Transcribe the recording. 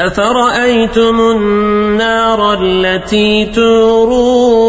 أفرأيتم النار التي تورون